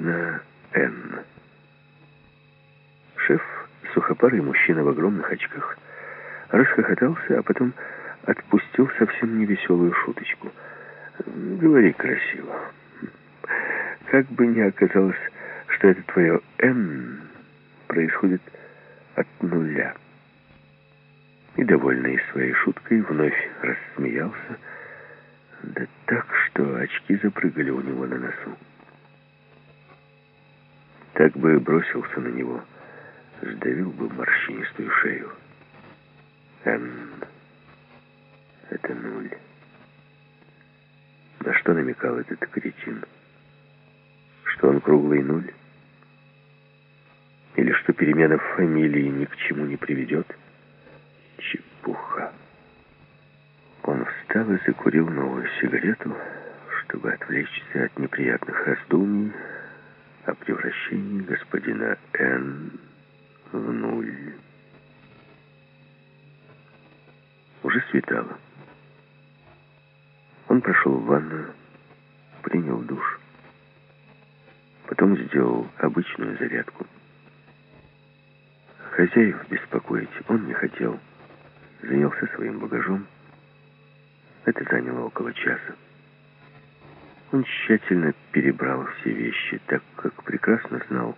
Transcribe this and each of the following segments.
господина Н. Шеф, сухопарый мужчина в огромных очках, расхохотался, а потом отпустил совсем невеселую шуточку. «Говори красиво. Как бы ни оказалось, что это твое «Н» происходит от нуля». И, довольный своей шуткой, вновь рассмеялся, да так, что очки запрыгали у него на носу. Так бы бросился на него, сдавил бы морщинистую шею. «Н» — это нуль. На что намекал этот кретин? Что он круглый нуль? Или что перемена фамилии ни к чему не приведет? Чепуха. Он встал и закурил новую сигарету, чтобы отвлечься от неприятных раздумий о превращении господина Н в нуль. Уже светало. Он прошел в ванную, принял душ, потом сделал обычную зарядку. Хозяев беспокоить он не хотел. Занялся своим багажом. Это заняло около часа. Он тщательно перебрал все вещи, так как прекрасно знал,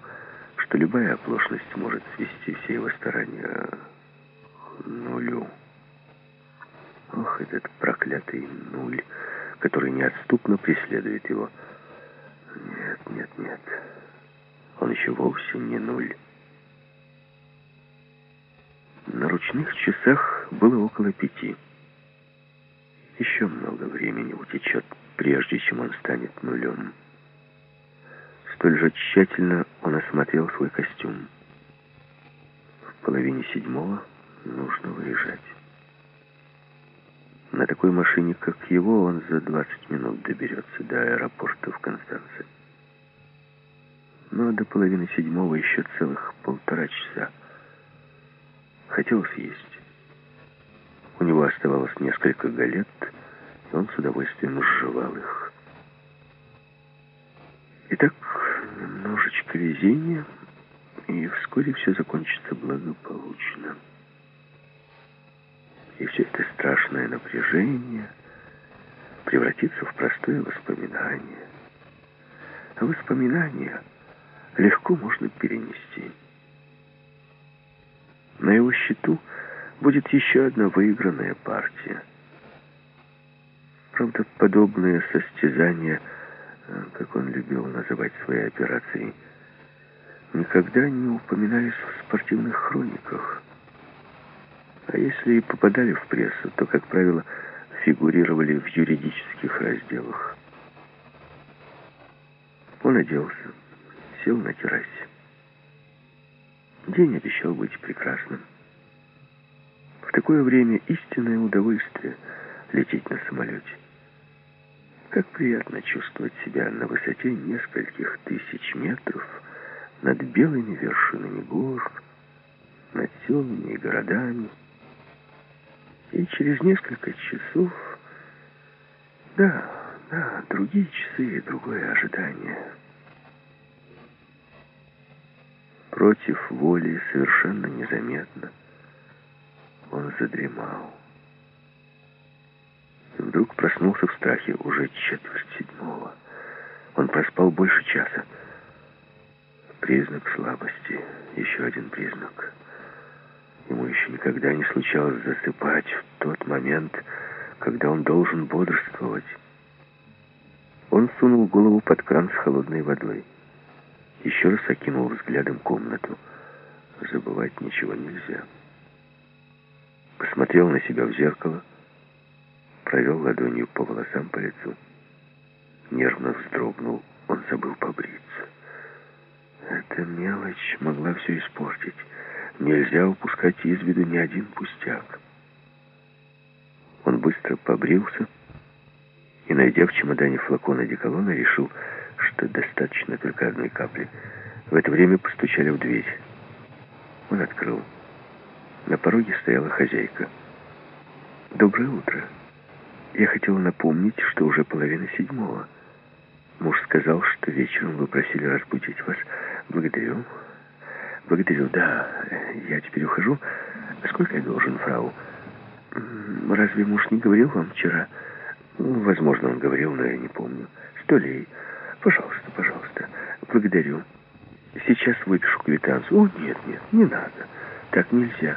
что любая оплошность может свести все его старания к нулю. Ох, этот проклятый нуль, который неотступно преследует его. Нет, нет, нет. Он еще вовсе не нуль. На ручных часах было около пяти. Еще много времени утечет, прежде чем он станет нулем. Столь же тщательно он осмотрел свой костюм. В половине седьмого нужно выезжать. На такой машине, как его, он за 20 минут доберется до аэропорта в Констанце. Но до половины седьмого еще целых полтора часа. Хотелось есть. У него оставалось несколько галет, он с удовольствием сживал их. Итак, немножечко везения, и вскоре все закончится благополучно. И все это страшное напряжение превратится в простое воспоминание. А воспоминания легко можно перенести. На его счету будет еще одна выигранная партия. Правда, подобные состязания, э, как он любил называть свои операции, никогда не упоминались в спортивных хрониках. А если и попадали в прессу, то, как правило, фигурировали в юридических разделах. Он оделся, сел на террасе. День обещал быть прекрасным. В такое время истинное удовольствие лететь на самолете. Как приятно чувствовать себя на высоте нескольких тысяч метров над белыми вершинами гор, над селами и городами, и через несколько часов... Да, да, другие часы и другое ожидание. Против воли, совершенно незаметно, он задремал. Вдруг проснулся в страхе уже четверть седьмого. Он проспал больше часа. Признак слабости. Еще один признак. Ему еще никогда не случалось засыпать в тот момент, когда он должен бодрствовать. Он сунул голову под кран с холодной водой. Еще раз окинул взглядом комнату. Забывать ничего нельзя. Посмотрел на себя в зеркало, провел ладонью по волосам по лицу. Нервно вздрогнул, он забыл побриться. Эта мелочь могла все испортить. Нельзя упускать из виду ни один пустяк. Он быстро побрился и, найдя в чемодане флакон одеколона, решил, что достаточно только одной капли. В это время постучали в дверь. Он открыл. На пороге стояла хозяйка. «Доброе утро. Я хотела напомнить, что уже половина седьмого. Муж сказал, что вечером вы просили разбудить вас. Благодарю. Благодарю, да. Я теперь ухожу. Сколько я должен, фрау? Разве муж не говорил вам вчера? Возможно, он говорил, но я не помню. Сто лей. Пожалуйста, пожалуйста. Благодарю. Сейчас выпишу квитанцию. О, нет, нет, не надо. Так нельзя.